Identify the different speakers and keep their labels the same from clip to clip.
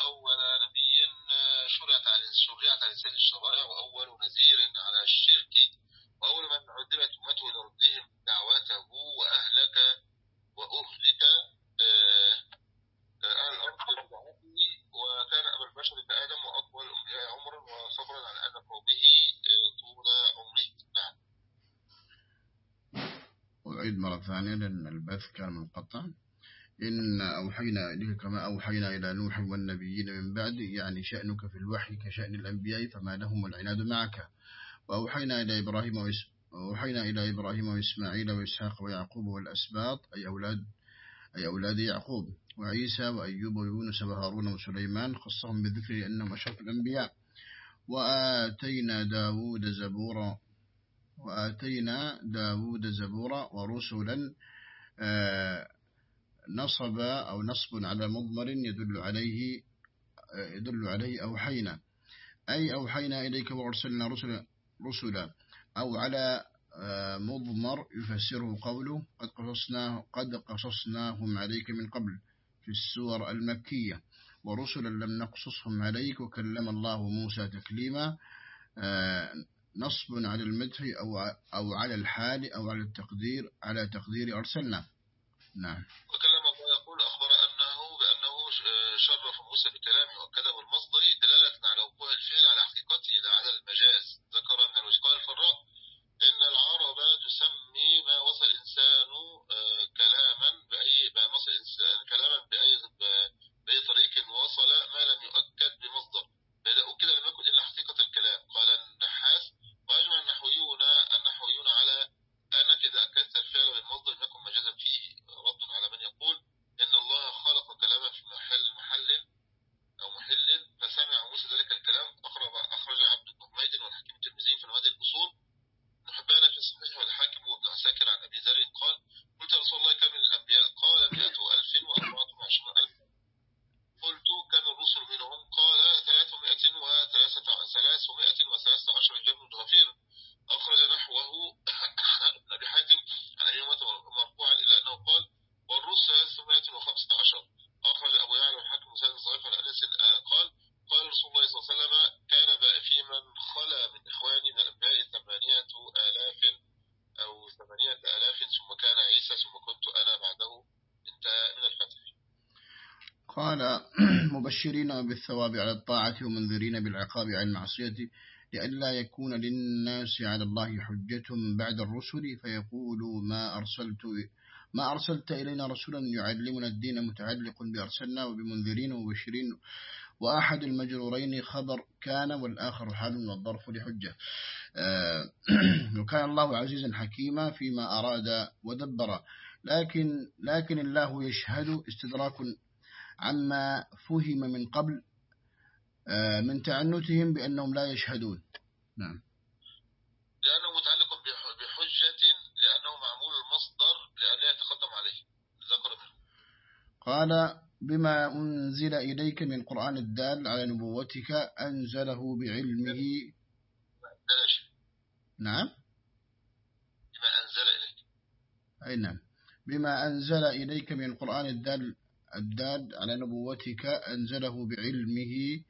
Speaker 1: أول نبي شرعت على شرعت على لسان الشرائع وأول نذير على الشرك. وأول من عذبت أمته لردهم دعوته وأهلك وأهلك أهل الأرض وكان أبا البشر كآدم وأطول الأنبياء عمرا وصبرا على أذى قومه طول عمره. نعم.
Speaker 2: أعيد مرة ثانية لأن البث كان منقطع. إن أوحينا إليك كما أوحينا إلى نوح والنبيين من بعد يعني شأنك في الوحي كشأن الأنبياء فما لهم العناد معك. وأوحينا إلى إبراهيم وأوحينا إلى إبراهيم وإسماعيل وإسحاق ويعقوب والأسباط أي أولاد أي أولاد يعقوب وعيسى وأيوب ويونس وهارون وسليمان خصهم بالذكر لأنهم أشرف الأنبياء. وآتينا داود زبورا وآتينا داود زبورا ورسلا آه، نصب أو نصب على مضمر يدل عليه يدل عليه أوحينا. أي أوحينا إليك وأرسلنا رسلا رسلا. أو على آه، مضمر يفسره قوله قد قصصناه قد قصصناهم عليك من قبل في السور المكية. ورسلا لم نقصصهم عليك وكلم الله موسى تكليما آه، نصب على المدح أو أو على الحال أو على التقدير على تقدير أرسلنا. نعم.
Speaker 1: وكلم شرف موسى بكلامه وأكده المصدري دلالة على وقوع الفعل على حقيقته لا على المجاز ذكر من الوشقاء الفراء إن العرب تسمي ما وصل الإنسان آه، كلاما بأي ما وصل الإنسان كلاما بأي بأي طريق وصل ما لم يؤكد بمصدر فإذا أكد لم يكن إلا حقيقة الكلام قال النحاس وأجمع النحويون النحويون على أنك إذا أكدت الفعل بالمصدر لم يكن مجازا فيه رد على من يقول إن الله خلق كلاما في محل محل أو محل فسمع موسى ذلك الكلام أخرج أخرج عبد بن حميد والحكيم الترمذي في نوادي الأصول محبان في الصحيح والحاكم وابن عساكر عن أبي ذر قال قلت رسول الله كم من الأنبياء قال مئة ألف وأربعة وعشرون ألف قلت كم الرسل منهم قال ثلاثمائة وثلاثة ثلاثمائة وثلاثة عشر جبل غفير أخرج نحوه ابن أبي حاتم عن أبي مرفوعا إلا أنه قال والرسل ثلاثمائة وخمسة عشر أخرج أبو يعلى الحاكم سيد صحيح عن أنس قال قال رسول الله صلى الله عليه وسلم كان في من خلا من إخواني من الأنبياء ثمانية آلاف أو ثمانية آلاف ثم كان عيسى ثم كنت أنا بعده انتهى من الفتح
Speaker 2: قال مبشرين بالثواب على الطاعة ومنذرين بالعقاب على المعصية لئلا يكون للناس على الله حجة بعد الرسل فيقولوا ما أرسلت ما أرسلت إلينا رسولا يعلمنا الدين متعلق بأرسلنا وبمنذرين ومبشرين وأحد المجرورين خبر كان والآخر حال والظرف لحجة. آه، وكان الله عزيزا حكيما فيما أراد ودبر. لكن لكن الله يشهد استدراك عما فهم من قبل آه، من تعنتهم بأنهم لا يشهدون. نعم.
Speaker 1: لأنه متعلق بحجة لأنه معمول المصدر لأن يتقدم عليه. ذكر منه.
Speaker 2: قال بما أنزل إليك من قرآن الدال على نبوتك أنزله بعلمه. نعم.
Speaker 1: بما أنزل إليك.
Speaker 2: أي نعم. بما أنزل إليك من القرآن الدال الدال على نبوتك أنزله بعلمه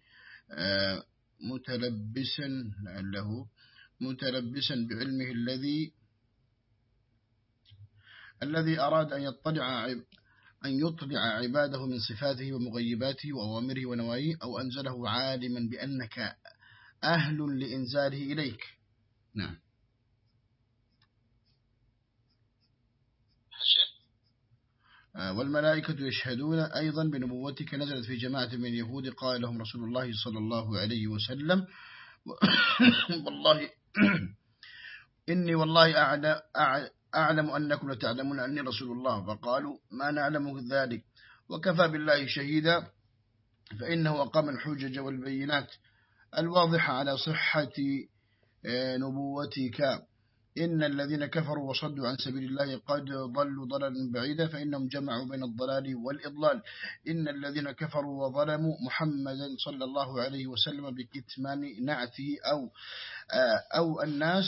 Speaker 2: آه، متلبسا لعله متلبسا بعلمه الذي الذي أراد أن يطلع أن يطلع عباده من صفاته ومغيباته وأوامره ونواهيه أو أنزله عالما بأنك أهل لإنزاله إليك. نعم آه، والملائكة يشهدون أيضا بنبوتك نزلت في جماعة من اليهود. قال لهم رسول الله صلى الله عليه وسلم والله إني والله أعلم أنكم لتعلمون أني رسول الله. فقالوا ما نعلم ذلك؟ وكفى بالله شهيدا فإنه أقام الحجج والبينات الواضحة على صحة آه، نبوتك. إن الذين كفروا وصدوا عن سبيل الله قد ضلوا ضلالا بعيدا فإنهم جمعوا بين الضلال والإضلال. إن الذين كفروا وظلموا محمدا صلى الله عليه وسلم بكتمان نعته أو, أو الناس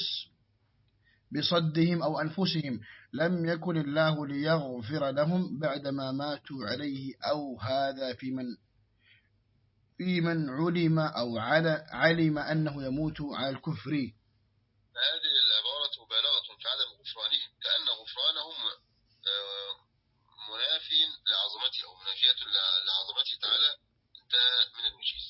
Speaker 2: بصدهم أو أنفسهم. لم يكن الله ليغفر لهم بعدما ماتوا عليه أو هذا في من في من علم أو علم أنه يموت على الكفر
Speaker 1: هذه العبارة مبالغة في عدم غفرانهم كأن غفرانهم آه، منافي لعظمته أو منافية لعظمته تعالى. انتهى من الوجيز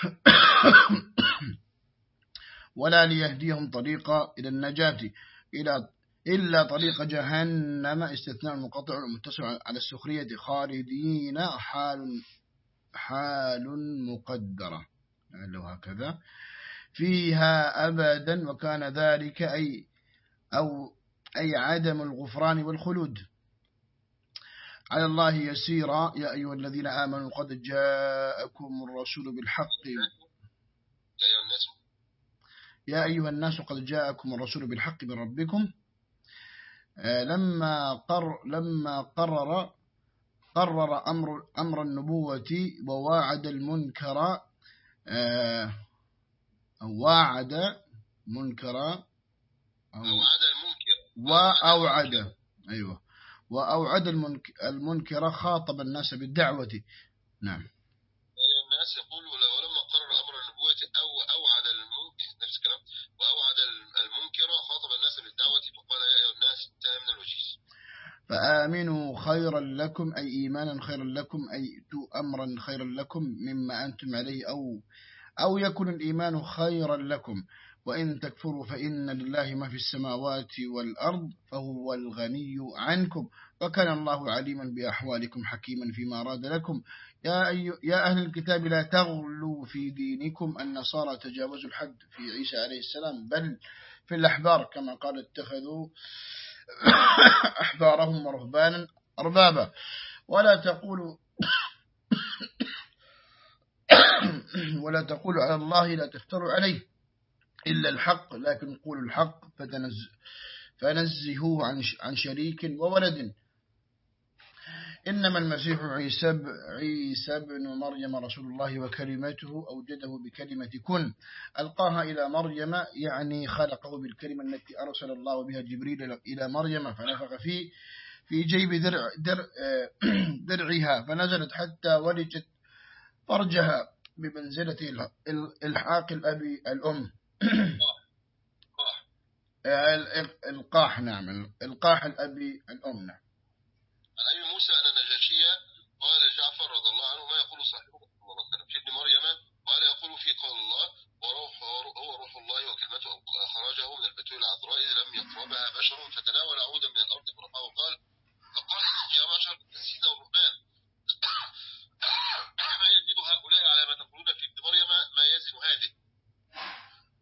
Speaker 2: ولا ليهديهم طريقا إلى النجاة إلى إلا طريق جهنم. استثناء المقطع المتصل على السخرية. خالدين حال حال مقدرة. لو هكذا. فيها أبدا وكان ذلك أي أو أي عدم الغفران والخلود. على الله يسيرا يا أيها الذين آمنوا قد جاءكم الرسول بالحق. يا أيها الناس قد جاءكم الرسول بالحق من ربكم. آه، لما قر لما قرر قرر أمر أمر النبوة وواعد المنكر آه، واعد منكرا
Speaker 1: أوعد المنكر.
Speaker 2: وأوعد أيوه. وأوعد المنكر خاطب الناس بالدعوة. نعم.
Speaker 1: الناس يقول ولما قرر أمر النبوة أو أوعد المنكر نفس الكلام. وأوعد المنكر خاطب الناس بالدعوة فقال يا أيها الناس انتهى من الوجيز.
Speaker 2: فآمنوا خيرا لكم أي إيمانا خيرا لكم أي أمرا خيرا لكم مما أنتم عليه أو أو يكون الإيمان خيرا لكم. وإن تكفروا فإن لله ما في السماوات والأرض فهو الغني عنكم وكان الله عليما بأحوالكم حكيما فيما أراد لكم. يا, أي... يا أهل الكتاب لا تغلوا في دينكم. النصارى تجاوزوا الحد في عيسى عليه السلام بل في الأحبار كما قال اتخذوا أحبارهم ورهبانا أربابا. ولا تقولوا ولا تقولوا على الله لا تفتروا عليه. إلا الحق لكن قولوا الحق فنزهوه عن شريك وولد. إنما المسيح عيسى عيسى بن مريم رسول الله وكلمته أوجده بكلمة كن. ألقاها إلى مريم يعني خلقه بالكلمة التي أرسل الله بها جبريل إلى مريم فنفخ فيه في جيب درع درع درعها فنزلت حتى ولجت فرجها بمنزلة الحاق الأبي الأم. القاح. نعم. القاح الأبي الأم نعم.
Speaker 1: عن أبي موسى أن النجاشية قال جعفر رضي الله عنه ما يقول صاحبه صلى الله عليه وسلم في ابن مريم؟ قال يقول في قول الله وروح هو روح الله وكلمته خرجه من البتول العذراء لم يقربها بشر فتناول عودا من الأرض وقال فقال يا بشر السيدة والرهبان ما يزيد هؤلاء على ما تقولون في ابن مريم ما يزن هذه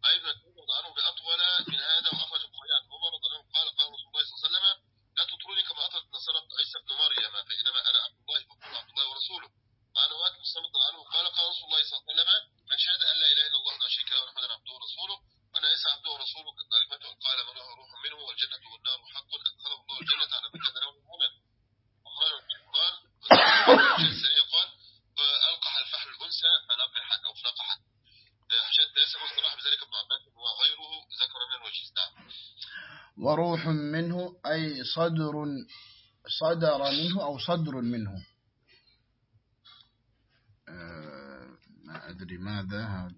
Speaker 1: أيضا عنه بأطول من هذا وأخرج البخاري عن عمر رضي الله عنه قال قال رسول الله صلى الله عليه وسلم لا تطروني كما أطرت نصارى عيسى بن مريم فإنما أنا عبد الله فقل عبد الله ورسوله وعن وقت مستمد عنه قال قال رسول الله صلى الله عليه وسلم من شهد أن لا إله إلا الله لا شريك له محمدا عبده ورسوله وأن عيسى عبده ورسوله كلمته قال من له روح منه والجنة والنار حق أدخله الله الجنة على من كان له هنا أخرجه قال قال ألقح الفحل الأنثى فلقحت أو فلقحت حشد ليس مصطلح بذلك ابن عباس وغيره ذكر من الوجيز نعم
Speaker 2: وروح منه أي صدر منه أو صدر منه. آه، ما أدري ماذا. هذا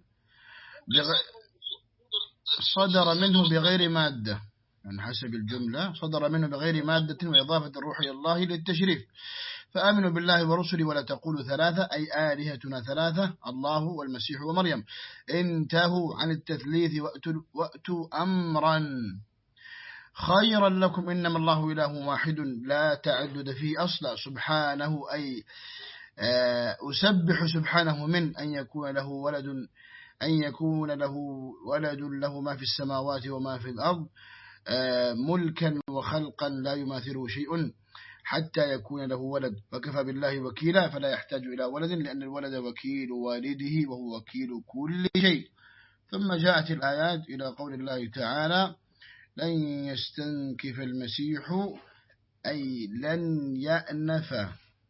Speaker 2: صدر منه بغير مادة. من حسب الجملة صدر منه بغير مادة وإضافة الروح إلى الله للتشريف. فآمنوا بالله ورسله ولا تقولوا ثلاثة أي آلهتنا ثلاثة الله والمسيح ومريم. انتهوا عن التثليث وأتوا, وأتوا أمرا. خيرا لكم إنما الله إله واحد لا تعدد فيه أصلا. سبحانه أي آه، أسبح سبحانه من أن يكون له ولد أن يكون له ولد له ما في السماوات وما في الأرض آه، ملكا وخلقا لا يماثله شيء حتى يكون له ولد. وكفى بالله وكيلا فلا يحتاج إلى ولد لأن الولد وكيل والده وهو وكيل كل شيء. ثم جاءت الآيات إلى قول الله تعالى لن يستنكف المسيح أي لن يأنف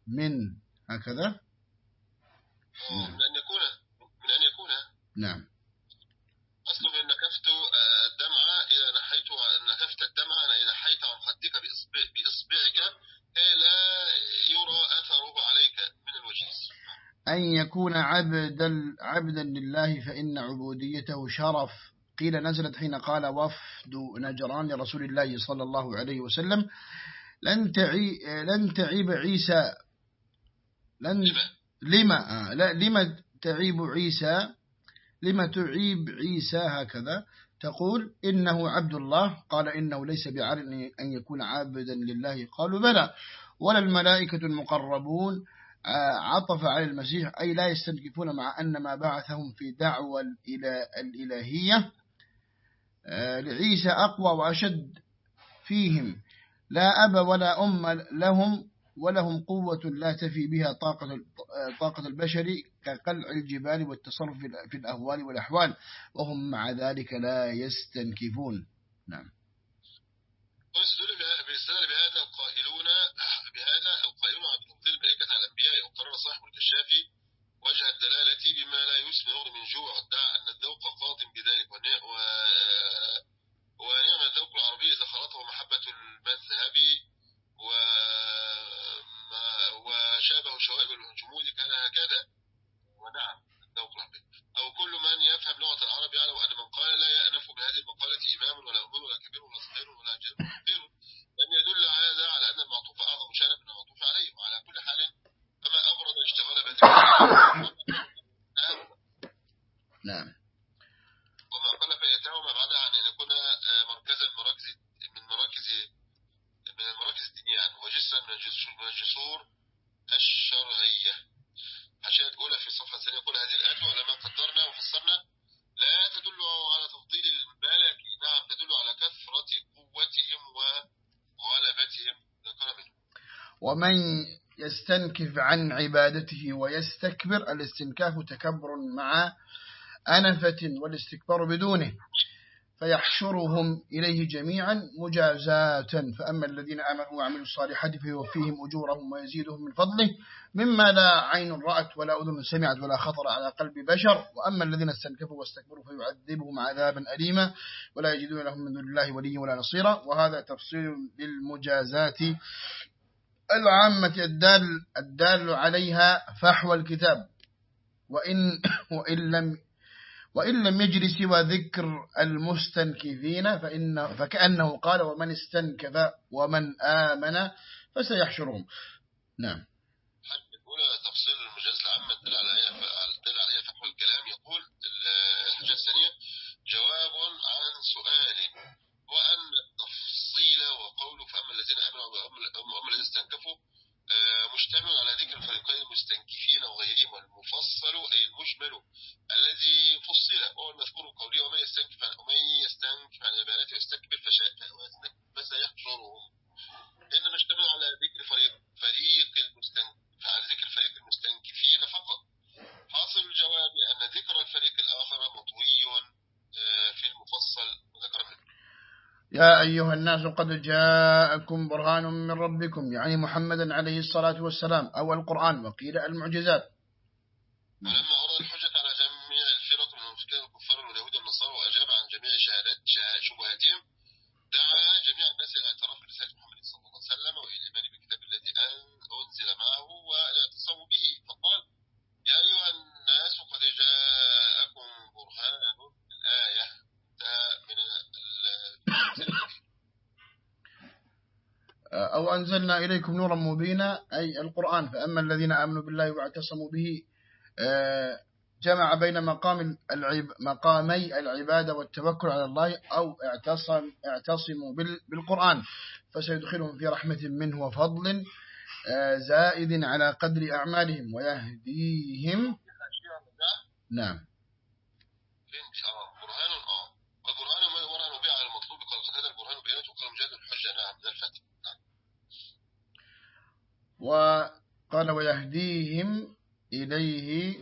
Speaker 2: من هكذا.
Speaker 1: لن يكون من أن يكون.
Speaker 2: نعم.
Speaker 1: أصل من نكفت الدمع إذا نحيت نكفت الدمع إذا نحيت عن خدك بإصبعك لا يرى أثره عليك من الوجيز
Speaker 2: أن يكون عبدا, عبدا لله فإن عبوديته شرف. قيل نزلت حين قال وفد نجران لرسول الله صلى الله عليه وسلم. لن, تعي لن تعيب عيسى. لن لما آه لا لما تعيب عيسى؟ لما تعيب عيسى هكذا؟ تقول إنه عبد الله. قال إنه ليس بعار أن يكون عابدا لله. قالوا بلى. ولا الملائكة المقربون آه، عطف على المسيح أي لا يستنكفون مع أن ما بعثهم في دعوة الإلهية. آه، لعيسى أقوى وأشد فيهم. لا أب ولا أم لهم ولهم قوة لا تفي بها طاقة طاقة البشر كقلع الجبال والتصرف في الأهوال والأحوال. وهم مع ذلك لا يستنكفون. نعم.
Speaker 1: ويستدل بهذا القائلون بهذا القائلون تفضيل الملائكة على الأنبياء وقرر صاحب الكشافي وجه الدلالة بما لا يسمع من جوع. دعا أن الذوق قاض بذلك ونعم الذوق العربي إذا خلطه محبة المذهب وشابه شوائب الجمود كان هكذا. ونعم الذوق العربي. أو كل من يفهم لغة العرب يعلم أن من قال لا يأنف بهذه المقالة إمام ولا أمور ولا كبير ولا صغير ولا جير ولا كبير لم يدل هذا على أن المعطوف أعظم شأنا من المعطوف عليه وعلى كل حال فما أبرد اشتغال بهذه
Speaker 2: نعم
Speaker 1: وما قال فيتاه ما بعدها عن أن يكون مركزا مراكز من مراكز من المراكز الدينية يعني وجسرا من الجسور الشرعية عشان تقولها في الصفحة الثانية يقول هذه الآية ولما قدرنا وفسرنا لا تدل على تفضيل الملك نعم تدل على كثرة قوتهم وغلبتهم ذكر منه
Speaker 2: ومن يستنكف عن عبادته ويستكبر الاستنكاف تكبر مع أنفة والاستكبار بدونه فيحشرهم إليه جميعا مجازاة. فأما الذين آمنوا وعملوا الصالحات فيوفيهم أجورهم ويزيدهم من فضله. مما لا عين رأت ولا أذن سمعت ولا خطر على قلب بشر. وأما الذين استنكفوا واستكبروا فيعذبهم عذابا أليما ولا يجدون لهم من دون الله ولي ولا نصيرا. وهذا تفصيل للمجازات العامة الدال, الدال عليها فحوى الكتاب. وإن, وإن لم وإن لم يجري سوى ذكر المستنكفين فإن فكأنه قال ومن استنكف ومن آمن فسيحشرهم. نعم.
Speaker 1: الأولى تفصيل المجاز العامة دل عليها دل عليها فحوى الكلام يقول الحاجة الثانية جواب عن سؤال وأن التفصيل وقوله فأما الذين آمنوا وأما الذين استنكفوا مشتمل على ذكر الفريقين المستنكفين وغيرهم والمفصل أي المجمل الذي فصل. وهو المذكور قولي ومن يستنكف ومن يستنكف عن عبادته ويستكبر فسيحشرهم إنما اشتمل على ذكر فريق فريق المستنكف على ذكر فريق المستنكفين فقط. حاصل الجواب أن ذكر الفريق الآخر مطوي في المفصل وذكر منه
Speaker 2: يا أيها الناس قد جاءكم برهان من ربكم يعني محمدا عليه الصلاة والسلام أو القرآن وقيل المعجزات
Speaker 1: ولما أراد الحجة على جميع الفرق من المشركين الكفار واليهود والنصارى وأجاب عن جميع شهادات شبهاتهم دعا جميع الناس إلى اعتراف برسالة محمد صلى الله عليه وسلم وإلى الإيمان بالكتاب الذي أنزل معه والاعتصام به فقال يا أيها الناس قد جاءكم برهان الآية من
Speaker 2: أو أنزلنا إليكم نورا مبينا أي القرآن فأما الذين آمنوا بالله واعتصموا به جمع بين مقام العب مقامي العبادة والتوكل على الله أو اعتصم اعتصموا بالقرآن فسيدخلهم في رحمة منه وفضل زائد على قدر أعمالهم ويهديهم. نعم.
Speaker 1: برهان آه. ما به على المطلوب قال هذا البرهان بينته وقال مجاد الحجة نعم من الفتح.
Speaker 2: وقال ويهديهم إليه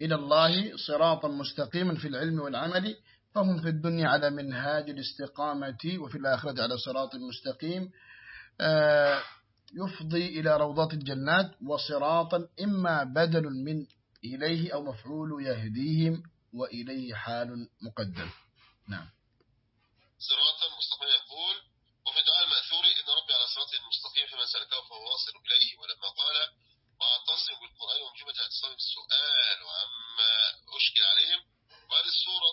Speaker 2: إلى الله صراطا مستقيما في العلم والعمل فهم في الدنيا على منهاج الاستقامة وفي الآخرة على صراط مستقيم. يفضي إلى روضات الجنات وصراطا إما بدل من إليه أو مفعول يهديهم وإليه حال مقدم. نعم.
Speaker 1: صراطا مستقيم يقول وفي دعاء المأثور إن فمن سلكه فهو واصل إليه ولما قال واعتصم بالقرآن ومجمل سبب السؤال وعما أشكل عليهم الصورة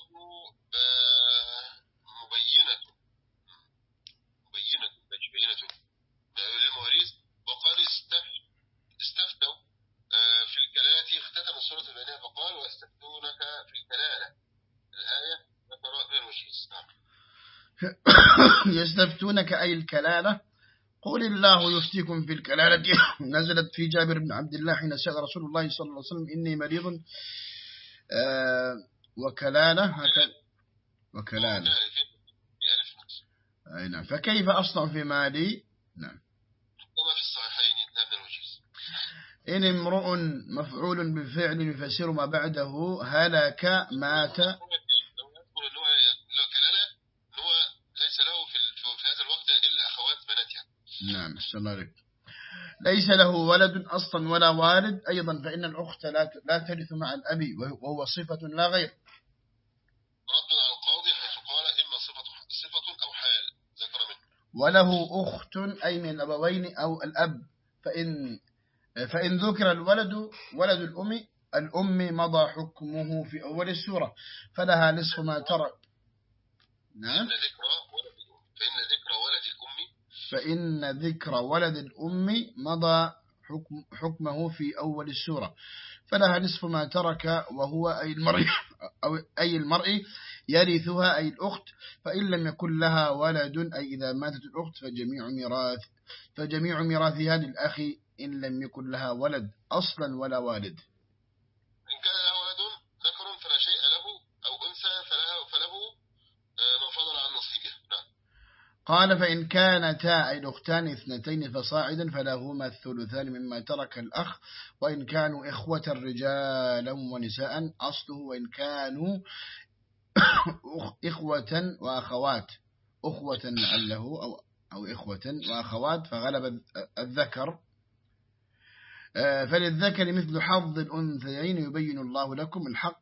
Speaker 1: آه، مبينة مبينة بينة للمواريث استف- استفتوا آه، في الكلالة اختتم السورة البانية فقال ويستفتونك في الكلالة الآية ذكر الوشيس نعم.
Speaker 2: يستفتونك أي الكلالة؟ قل الله يفتيكم في الكلالة. نزلت في جابر بن عبد الله حين سأل رسول الله صلى الله عليه وسلم. إني مريض. آه وكلالة هكذا. وكلالة. أي نعم. فكيف أصنع في مالي؟ نعم.
Speaker 1: وما في الصحيحين
Speaker 2: إن امرؤ مفعول بفعل يفسر ما بعده هلك مات
Speaker 1: هو يذكر ان هو اللي هو كلالة ان هو ليس له في ال- في هذا الوقت الا اخوات بنات يعني
Speaker 2: نعم أحسن الله عليك ليس له ولد أصلا ولا والد أيضا فإن الأخت لا لا ترث مع الأب وهو صفة لا غير.
Speaker 1: رد على القاضي حيث قال إما صفة صفة أو حال ذكر منه.
Speaker 2: وله أخت أي من الأبوين أو الأب فإن فإن ذكر الولد ولد الأم الأم مضى حكمه في أول السورة فلها نصف ما ترك. نعم. فإن ذكر ولد الأم مضى حكم حكمه في أول السورة. فلها نصف ما ترك وهو أي المرء أو أي المرء يرثها أي الأخت فإن لم يكن لها ولد أي إذا ماتت الأخت فجميع ميراث فجميع ميراثها للأخ إن لم يكن لها ولد أصلا ولا والد
Speaker 1: ان كان له ولد ذكر فلا شيء له أو انثى فله فله آه، ما فضل عن نصيبه نعم
Speaker 2: قال فإن كانتا أي الأختان اثنتين فصاعدا فلهما الثلثان مما ترك الأخ وإن كانوا إخوة رجالا ونساء أصله وإن كانوا إخوة وأخوات أخوة لعله أو أو إخوة وأخوات فغلب الذكر فللذكر مثل حظ الأنثيين يبين الله لكم الحق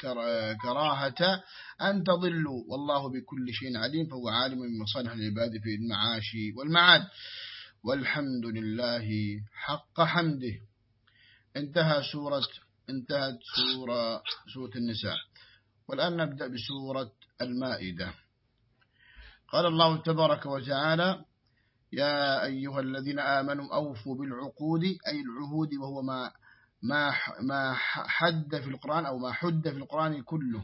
Speaker 2: كر- كراهة أن تضلوا. والله بكل شيء عليم فهو عالم بمصالح العباد في المعاش والمعاد. والحمد لله حق حمده. انتهى سورة انتهت سورة سورة النساء. والآن نبدأ بسورة المائدة. قال الله تبارك وتعالى يا أيها الذين آمنوا أوفوا بالعقود أي العهود وهو ما ما ما حد في القرآن أو ما حد في القرآن كله.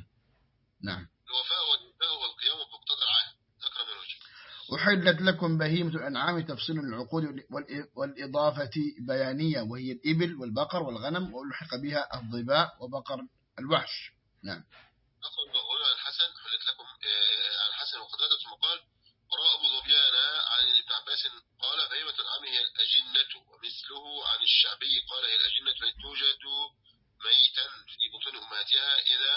Speaker 2: نعم.
Speaker 1: الوفاء والدفاع والقيام بمقتضى العهد. ذكر من الوجه
Speaker 2: أحلت لكم بهيمة الأنعام تفصيل العقود والإ- والإضافة بيانية وهي الإبل والبقر والغنم وألحق بها الضباء وبقر الوحش. نعم.
Speaker 1: نقل بقول عن الحسن حلت لكم آه، عن الحسن وقتادة ثم قال قراء أبو ظبيان عن عباس قال بهيمة الأنعام هي الأجنة ومثله عن الشعبي قال هي الأجنة التي توجد ميتا في بطون أمهاتها إذا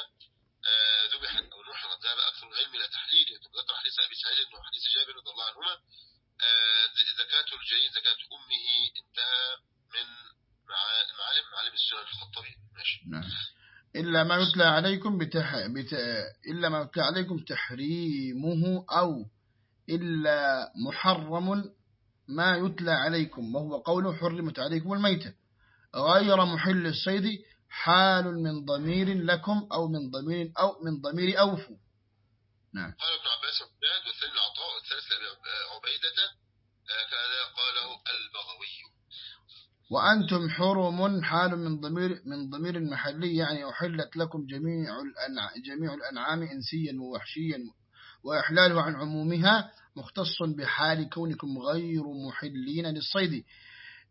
Speaker 1: آه، ذبحت أو نحرت. ذهب أكثر العلم إلى تحليله ثم ذكر حديث أبي سعيد وحديث جابر رضي الله عنهما. آه، زكاة الجنين زكاة أمه انتهى من مع- معالم معالم السنن الخطابي ماشي.
Speaker 2: نعم. إلا ما يتلى عليكم بتح... بت... إلا ما يتلى عليكم تحريمه أو إلا محرم ما يتلى عليكم وهو قوله حرمت عليكم الميتة. غير محل الصيد حال من ضمير لكم أو من ضمير أو من ضمير أوفوا نعم.
Speaker 1: قال ابن عباس وقتاد والثاني العطاء والثالث عبيدة. آه، كذا قاله البغوي.
Speaker 2: وأنتم حرم حال من ضمير من ضمير محلي يعني أحلت لكم جميع الأنع جميع الأنعام إنسيا ووحشيا. وإحلاله عن عمومها مختص بحال كونكم غير محلين للصيد.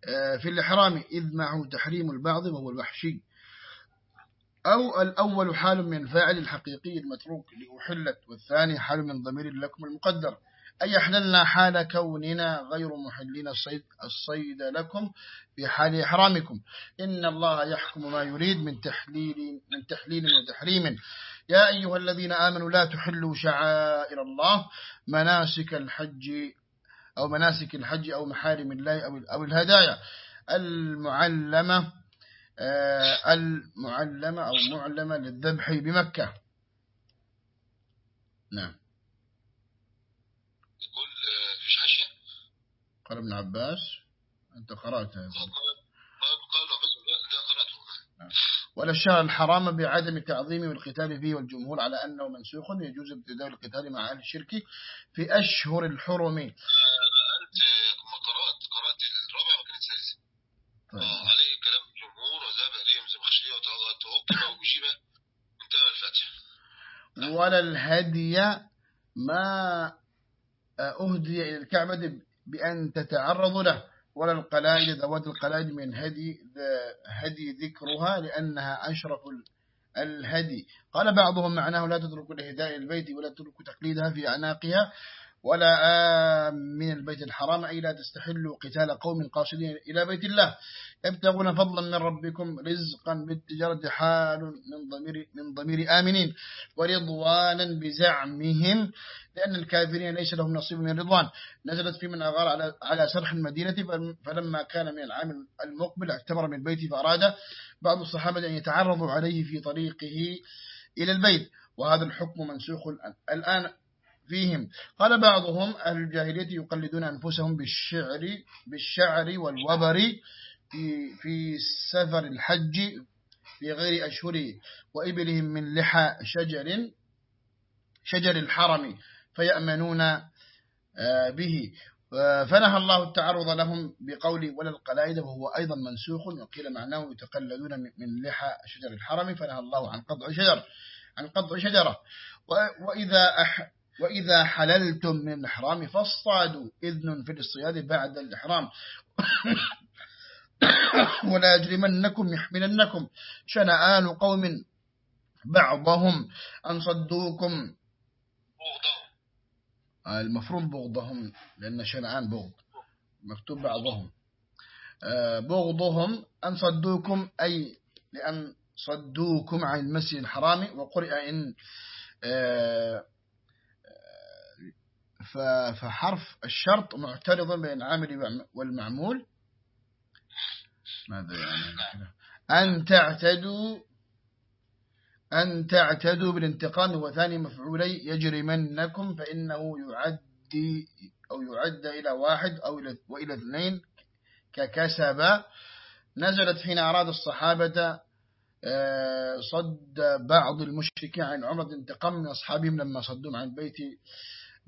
Speaker 2: آه، في الإحرام إذ معه تحريم البعض وهو الوحشي. أو الأول حال من الفاعل الحقيقي المتروك لأحلت والثاني حال من ضمير لكم المقدر. أي أحللنا حال كوننا غير محلين الصيد, الصيد لكم في حال إحرامكم. إن الله يحكم ما يريد من تحليل من تحليل وتحريم. يا أيها الذين آمنوا لا تحلوا شعائر الله مناسك الحج أو مناسك الحج أو محارم الله أو أو الهدايا. المعلمة آه، المعلمة أو معلمة للذبح بمكة. نعم.
Speaker 1: يقول آه، فيش حاشية
Speaker 2: قال ابن عباس. أنت قرأتها
Speaker 1: قال قال لا قرأته
Speaker 2: نعم. ولا الشهر الحرام بعدم تعظيمه والقتال فيه والجمهور على أنه منسوخ يجوز ابتداء القتال مع أهل الشرك في أشهر الحرم.
Speaker 1: أنت ما قرأت قرأت الرابع وكانت ثالثة
Speaker 2: طيب.
Speaker 1: آه عليه كلام الجمهور وذهب إليهم زمخشري وتوكل وأجيب انتهى الفاتحة.
Speaker 2: ولا الهدي ما أهدي إلى الكعبة بأن تتعرض له. ولا القلائد ذوات القلائد من هدي هدي ذكرها لأنها أشرف الهدي. قال بعضهم معناه لا تترك الهداء البيت ولا تترك تقليدها في أعناقها. ولا من البيت الحرام أي لا تستحلوا قتال قوم قاصدين إلى بيت الله. يبتغون فضلا من ربكم رزقا بالتجارة حال من ضمير, من ضمير آمنين. ورضوانا بزعمهم لأن الكافرين ليس لهم نصيب من الرضوان نزلت في من أغار على, على سرح المدينة فلما كان من العام المقبل اعتبر من البيت فأراد بعض الصحابة أن يتعرضوا عليه في طريقه إلى البيت. وهذا الحكم منسوخ الآن فيهم. قال بعضهم أهل الجاهلية يقلدون أنفسهم بالشعر بالشعر والوبر في في سفر الحج في غير أشهره وإبلهم من لحى شجر شجر الحرم فيأمنون آه، به. فنهى الله التعرض لهم بقول ولا القلائد وهو أيضا منسوخ وقيل معناه يتقلدون من لحى شجر الحرم. فنهى الله عن قطع شجر عن قطع شجرة. وإذا أح وإذا حللتم من الإحرام فاصطادوا. إذن في الصياد بعد الإحرام. ولا يجرمنكم يحملنكم. شنآن قوم بعضهم أن صدوكم. آه، المفروض بغضهم لأن شنآن بغض. مكتوب بعضهم. آه، بغضهم أن صدوكم أي لأن صدوكم عن المسجد الحرام. وقرئ إن آه، فحرف الشرط معترض بين العامل والمعمول. ماذا يعني؟ أن تعتدوا أن تعتدوا بالانتقام وثاني مفعولي يجرمنكم فإنه يعدي أو يعد إلى واحد أو إلى وإلى اثنين ككسب. نزلت حين أراد الصحابة آه، صد بعض المشركين عن عمرة انتقام من أصحابهم لما صدوم عن بيت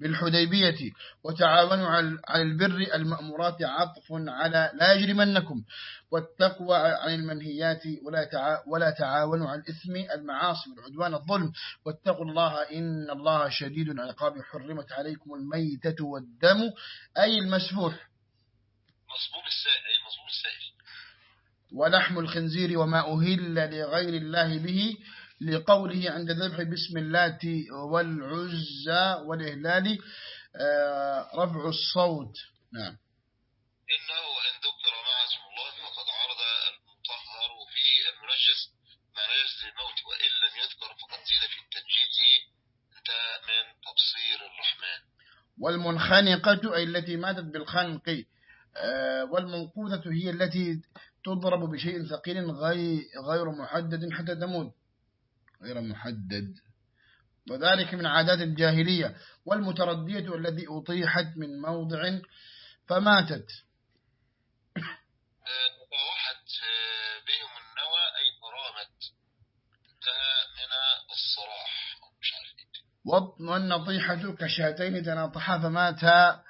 Speaker 2: بالحديبية وتعاونوا على البر المأمورات عطف على لا يجرمنكم. والتقوى عن المنهيات ولا ولا تعاونوا على الإثم المعاصي والعدوان الظلم. واتقوا الله إن الله شديد العقاب. حرمت عليكم الميتة والدم أي المسفوح.
Speaker 1: مصبوب السائل مصبوب السائل.
Speaker 2: ولحم الخنزير وما أهل لغير الله به. لقوله عند ذبح بسم اللات والعزى والإهلال آه، رفع الصوت. نعم.
Speaker 1: إنه إن ذكر مع اسم الله فقد عرض المطهر في المنجس مع نجس الموت وإن لم يذكر فقد زيد في التنجيز من تبصير الرحمن.
Speaker 2: والمنخنقة أي التي ماتت بالخنق آه، والمنقوذة هي التي تضرب بشيء ثقيل غير محدد حتى تموت. غير محدد. وذلك من عادات الجاهلية والمتردية الذي أطيحت من موضع فماتت.
Speaker 1: تطاوحت بهم النوى أي فرامت انتهى من الصراح.
Speaker 2: والنطيحة كشاتين تناطحا فماتا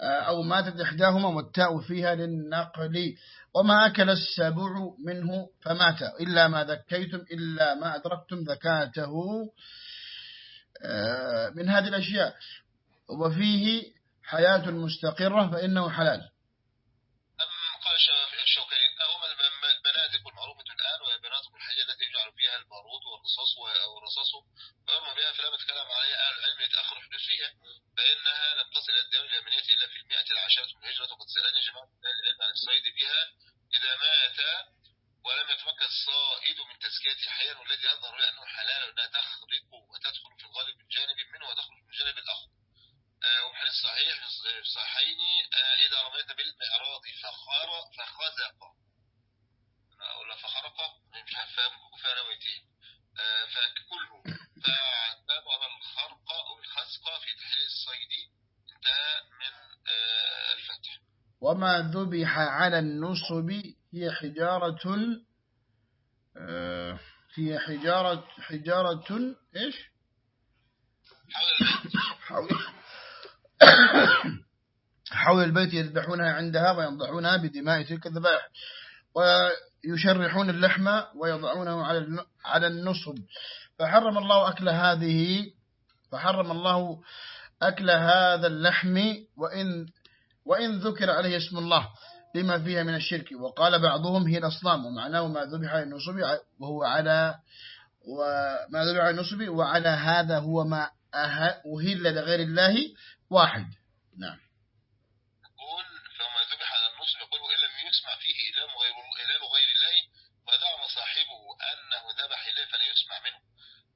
Speaker 2: أو ماتت إحداهما والتاء فيها للنقل. وما أكل السبع منه فمات. إلا ما ذكيتم إلا ما أدركتم ذكاته. آه، من هذه الأشياء. وفيه حياة مستقرة فإنه حلال.
Speaker 1: أم قال الشوكري أهم البنادق المعروفة الآن وهي بنادق الحية التي يجعل فيها البارود والرصاص والرصاص بها فلا تكلم عليها أهل العلم يتأخر حدوث فيها فإنها لم تصل إلى الدولة اليمنية إلا في المئة العاشرة من الهجرة وقد سألني جماعة أهل العلم عن الصيد بها إذا مات ولم يتمكن الصائد من تزكية حيا والذي يظهر له أنه حلال وأنها تخرق وتدخل في الغالب من جانب منه وتخرج من جانب الآخر. آه وحديث صحيح في صحيحين آه إذا رميت بالمعراض فخار فخزق ولا فخرق مش فاهم آه فكله أو في تحليل الصيد. انتهى من آه الفتح.
Speaker 2: وما ذبح على النصب هي حجارة آه، هي حجارة حجارة إيش؟ حول حول. البيت يذبحونها عندها وينضحونها بدماء تلك الذبائح. ويشرحون اللحم ويضعونه على على النصب. فحرم الله أكل هذه فحرم الله أكل هذا اللحم وإن وإن ذكر عليه اسم الله لما فيها من الشرك. وقال بعضهم هي الأصنام ومعناه ما ذبح النصب وهو على وما ذبح النصب وعلى هذا هو ما أهل لغير الله واحد. نعم.
Speaker 1: يقول فما ذبح على النصب يقول وإن لم يسمع فيه إله غير إله غير الله ودعم صاحبه أنه ذبح إله فلا يسمع منه.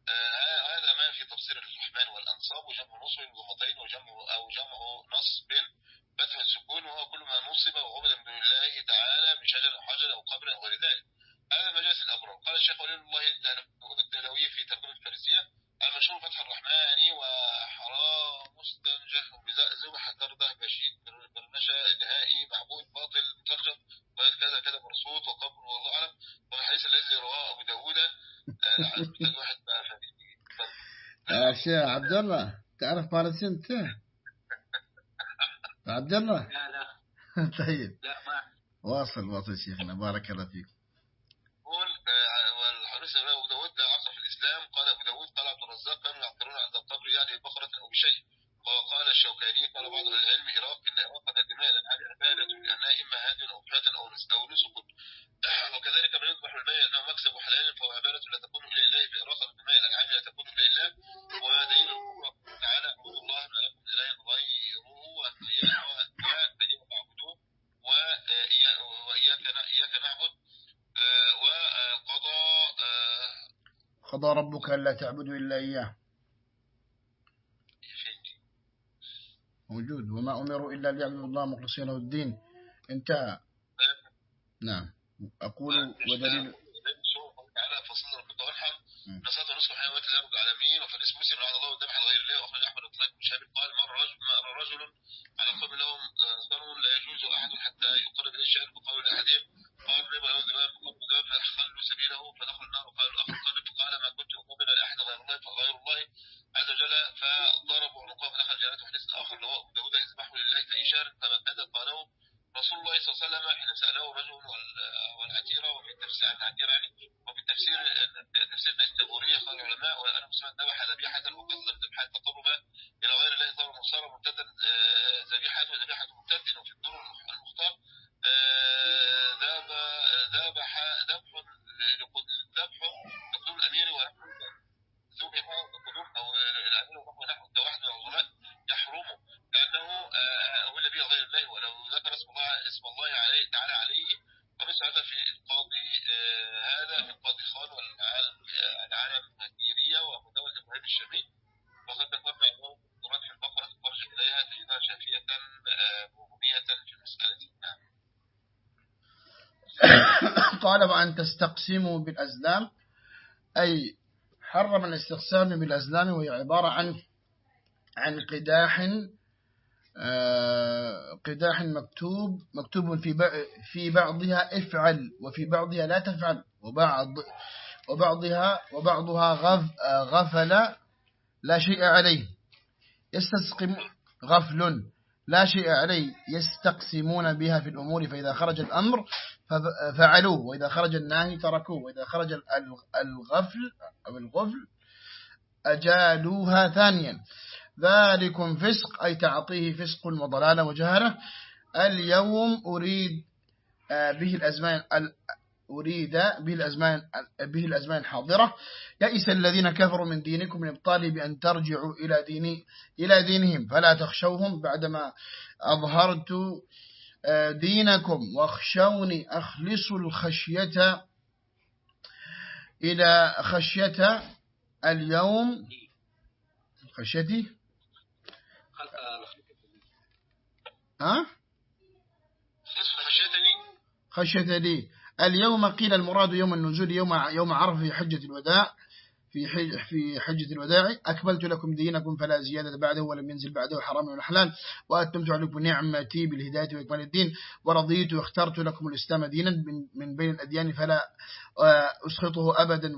Speaker 1: هذا ما في تفسير الرحمن والأنصاب وجمع نصب ضمتين وجمع أو جمع نصب فتح السكون وهو كل ما نصب وعبد من الله تعالى من شجر أو حجر أو قبر أو غير ذلك. هذا مجاز الأبرار قال الشيخ ولي الله الدلوي في ترجمة الفارسية المشهور فتح الرحمن وحرام مستنجح ذبح كرده بشيد برنشة نهائي معبود باطل مترجم وغير كذا كذا مرصوط وقبر والله أعلم. والحديث الذي رواه أبو داوود محتاج واحد بقى
Speaker 2: يا شيخ عبد الله تعرف فارسي انت عبد الله؟
Speaker 3: لا لا.
Speaker 2: طيب.
Speaker 3: لا ما
Speaker 2: واصل واصل شيخنا بارك الله فيك.
Speaker 1: يقول والحديث رواه أبو داوود في الإسلام قال أبو داوود قال عبد الرزاق كانوا يعقرون عند القبر يعني بقرة أو بشيء. وقال الشوكاني قال بعض العلم إراق إن إراقة الدماء للعالي عبادة لأنها إما هاد أو فات أو نسك وكذلك من يذبح الماء أنه مكسب حلال فهو عبادة لا تكون إلى الله في إراقة الدماء للعالي لا تكون إلى الله ودليل الكبرى تعالى اعبدوا الله ما لكم من إله غيره وإياه فإياه فاعبدوه وإياك إياك نعبد وقضى
Speaker 2: ربك ألا تعبدوا إلا إياه موجود وما أمروا إلا ليعبدوا الله مخلصين له الدين انتهى نعم أقول ودليل
Speaker 1: تعالى فصل ربك وارحم نصات ونصف حيوانات الله رب العالمين وفي الاسم مسلم لعن الله والذبح لغير الله واخرج احمد الطليق بن شهاب قال مر رجل مر رجل على قوم لهم صنم لا يجوز احد حتى يقرب اليه الشعر بقول احدهم قال ربا له ذباب فقام ذباب فخلوا سبيله فدخل النار قال الاخ الطالب قال ما كنت اقابل لاحد غير الله فغير الله عز وجل فضربوا عنقه فدخل الجنه وحديث اخر له ابو داود يذبحوا لله في شهر فما كذا قاله رسول الله صلى الله عليه وسلم حين سأله رجل والعتيرة وفي التفسير العتيرة يعني وفي التفسير تفسير النيسابورية قال العلماء وأن مسلم ذبح ذبيحة وقتل ذبيحة تقربا إلى غير الله صار مصار مرتدا ذبيحة وذبيحة مرتد وفي الدور المختار ذبح ذبح ذبح مقدور الأمير ذبح وقدوم أو اسم الله اسم الله عليه تعالى عليه. هذا في القاضي هذا في القاضي خان والعالم الديرية ومدول إبراهيم الشامي وقد ذكرنا أنه مراد في البقرة ترجع إليها تجدها شافية مغنية في المسألة. نعم.
Speaker 2: طالب أن تستقسموا بالأزلام أي حرم الاستقسام بالأزلام وهي عبارة عن عن قداح قداح مكتوب مكتوب في في بعضها افعل وفي بعضها لا تفعل وبعض وبعضها وبعضها غف غفل لا شيء عليه. يستسقم غفل لا شيء عليه. يستقسمون بها في الأمور فإذا خرج الأمر فعلوه وإذا خرج الناهي تركوه وإذا خرج الغفل أو الغفل أجالوها ثانيا. ذلكم فسق أي تعطيه فسق وضلالة وجهلة اليوم أريد به الأزمان أريد به الأزمان به الأزمان الحاضرة يئس الذين كفروا من دينكم من إبطال بأن ترجعوا إلى ديني إلى دينهم. فلا تخشوهم بعدما أظهرت دينكم. واخشوني أخلصوا الخشية إلى خشية اليوم. خشيتي؟ ها؟ خشية لي. اليوم قيل المراد يوم النزول يوم يوم عرف في حجة الوداع في حج في حجة الوداع. أكملت لكم دينكم فلا زيادة بعده ولم ينزل بعده حرام والحلال. وأتمت عليكم نعمتي بالهداية وإكمال الدين. ورضيت واخترت لكم الإسلام دينا من, من بين الأديان فلا أسخطه أبدا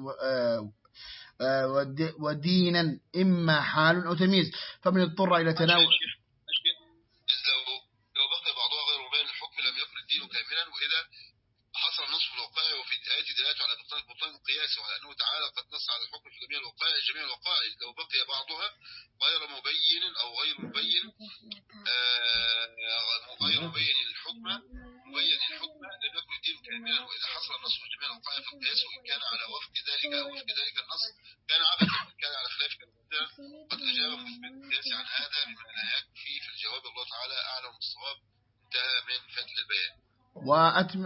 Speaker 2: ودينا إما حال أو تمييز. فمن اضطر إلى تناول
Speaker 1: لو لو بقي بعضها غير مبين الحكم لم يكن الدين كاملا وإذا حصل نصف الوقائع وفي آيات دلالته على بطلان بطلان القياس وعلى أنه تعالى قد نص على الحكم في جميع الوقائع جميع الوقائع. لو بقي بعضها غير مبين أو غير مبين آه غير مبين الحكم مبين الحكم لم يكن الدين كاملا. وإذا حصل النص في جميع الوقائع في القياس وإن كان على وفق ذلك أو وفق ذلك النص كان عبثا كان على خلاف قد أجاب مثبت القياس عن هذا بما لا يكفي في الجواب. الله تعالى أعلم بالصواب انتهى من فتح البيان.
Speaker 2: وأتم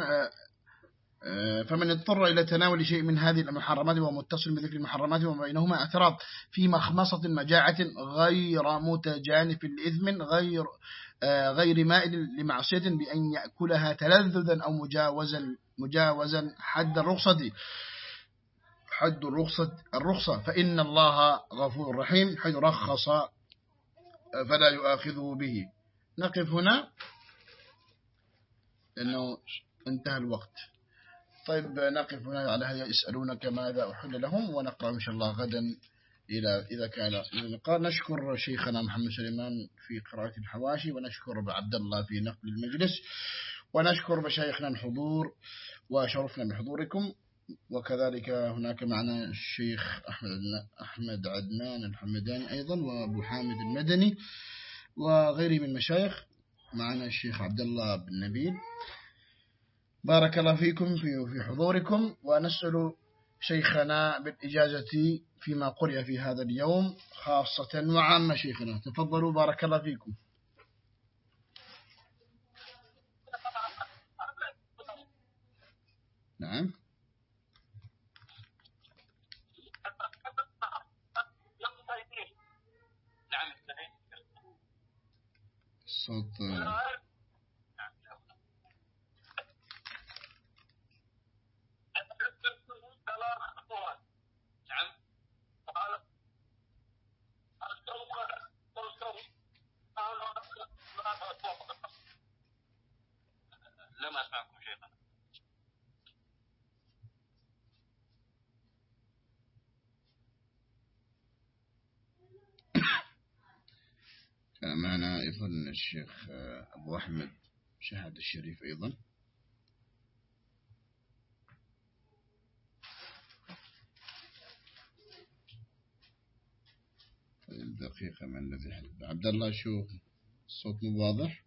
Speaker 2: فمن اضطر إلى تناول شيء من هذه المحرمات ومتصل بذكر المحرمات وما بينهما اعتراض في مخمصة مجاعة غير متجانف الإثم غير غير مائل لمعصية بأن يأكلها تلذذا أو مجاوزا مجاوزا حد الرخصة. حد الرخصة الرخصة. فإن الله غفور رحيم حيث رخص فلا يؤاخذه به. نقف هنا. لأنه انتهى الوقت. طيب نقف هنا على هذا يسألونك ماذا أحل لهم ونقرأ إن شاء الله غدا إلى إذا كان اللقاء نشكر شيخنا محمد سليمان في قراءة الحواشي ونشكر عبد الله في نقل المجلس ونشكر مشايخنا الحضور وشرفنا بحضوركم. وكذلك هناك معنا الشيخ أحمد عدنان الحمداني أيضا وأبو حامد المدني وغيره من المشايخ معنا الشيخ عبد الله بن نبيل. بارك الله فيكم في في حضوركم ونسأل شيخنا بالإجازة فيما قرئ في هذا اليوم خاصة وعامة شيخنا. تفضلوا بارك الله فيكم. نعم. صوت
Speaker 1: لم أسمعكم شيخا
Speaker 2: كان معنا أيضا الشيخ أبو أحمد شهاد الشريف أيضا. دقيقة من الذي عبد الله شو الصوت مو واضح؟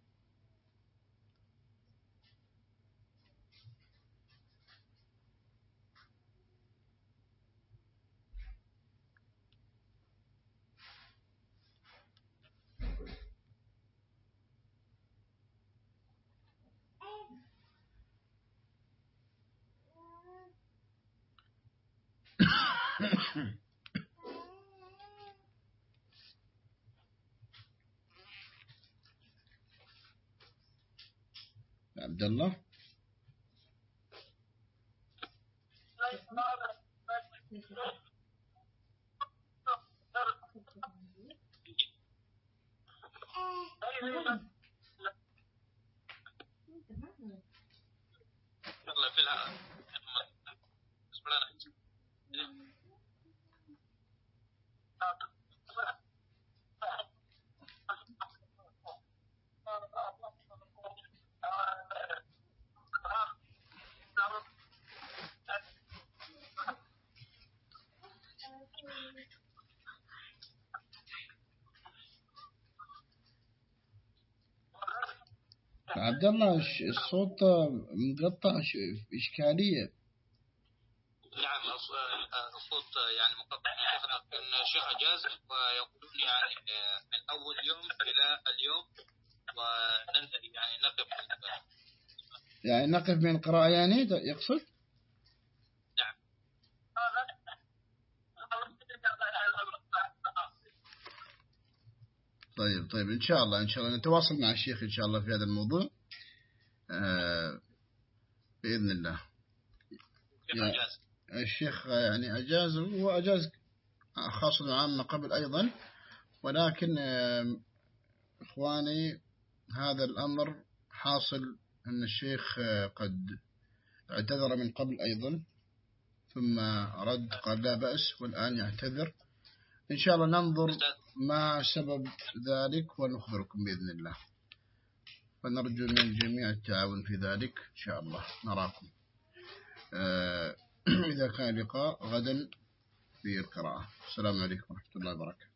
Speaker 2: عبد الله؟ عبد الله الصوت مقطع إشكالية.
Speaker 1: نعم الصوت يعني مقطع. شيخنا كان الشيخ أجازة ويقولون يعني من أول يوم إلى اليوم وننتهي يعني نقف
Speaker 2: يعني نقف من القراءة يعني يقصد؟
Speaker 1: نعم.
Speaker 2: طيب طيب إن شاء الله إن شاء الله نتواصل مع الشيخ إن شاء الله في هذا الموضوع. بإذن الله.
Speaker 1: يعني
Speaker 2: الشيخ يعني أجاز هو أجاز خاصة عامة قبل أيضا ولكن إخواني هذا الأمر حاصل أن الشيخ قد اعتذر من قبل أيضا ثم رد قال لا بأس والآن يعتذر. إن شاء الله ننظر ما سبب ذلك ونخبركم بإذن الله. فنرجو من الجميع التعاون في ذلك إن شاء الله. نراكم. آه، إذا كان لقاء غدا في القراءة. السلام عليكم ورحمة الله وبركاته.